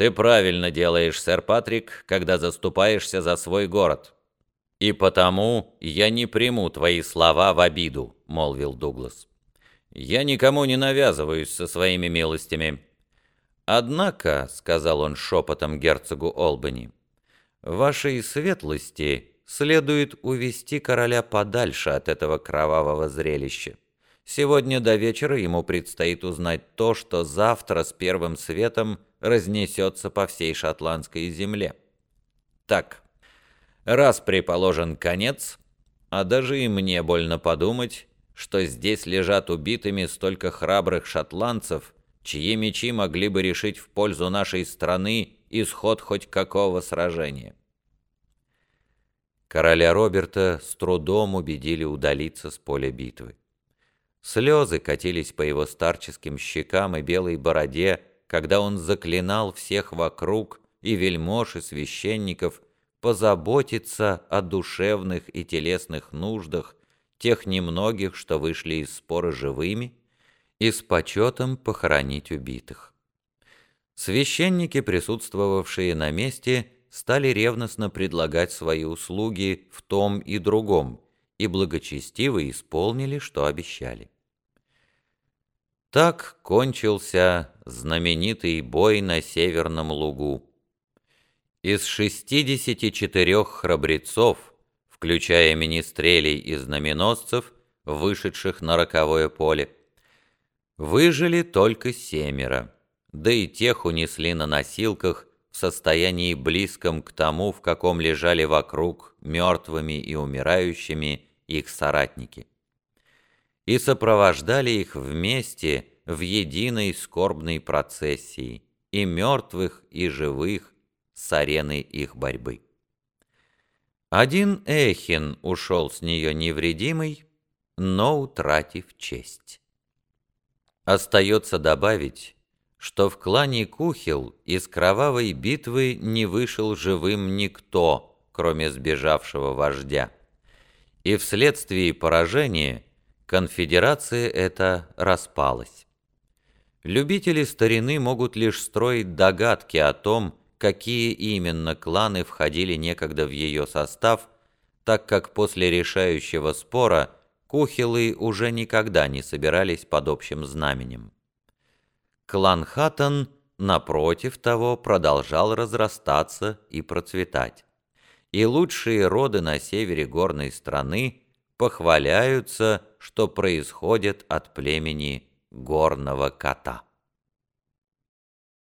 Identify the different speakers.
Speaker 1: «Ты правильно делаешь, сэр Патрик, когда заступаешься за свой город. И потому я не приму твои слова в обиду», — молвил Дуглас. «Я никому не навязываюсь со своими милостями». «Однако», — сказал он шепотом герцогу Олбани, — «вашей светлости следует увести короля подальше от этого кровавого зрелища. Сегодня до вечера ему предстоит узнать то, что завтра с первым светом разнесется по всей шотландской земле. Так, раз приположен конец, а даже и мне больно подумать, что здесь лежат убитыми столько храбрых шотландцев, чьи мечи могли бы решить в пользу нашей страны исход хоть какого сражения. Короля Роберта с трудом убедили удалиться с поля битвы. Слезы катились по его старческим щекам и белой бороде, когда он заклинал всех вокруг, и вельмож, и священников, позаботиться о душевных и телесных нуждах тех немногих, что вышли из спора живыми, и с почетом похоронить убитых. Священники, присутствовавшие на месте, стали ревностно предлагать свои услуги в том и другом, и благочестиво исполнили, что обещали. Так кончился знаменитый бой на Северном лугу. Из 64 храбрецов, включая министрелей и знаменосцев, вышедших на роковое поле, выжили только семеро, да и тех унесли на носилках в состоянии близком к тому, в каком лежали вокруг мертвыми и умирающими их соратники и сопровождали их вместе в единой скорбной процессии, и мертвых, и живых, с арены их борьбы. Один Эхин ушел с нее невредимый, но утратив честь. Остается добавить, что в клане Кухил из кровавой битвы не вышел живым никто, кроме сбежавшего вождя, и вследствие поражения – конфедерация эта распалась. Любители старины могут лишь строить догадки о том, какие именно кланы входили некогда в ее состав, так как после решающего спора кухилы уже никогда не собирались под общим знаменем. Клан Хаттон, напротив того, продолжал разрастаться и процветать. И лучшие роды на севере горной страны похваляются, что происходят от племени горного кота.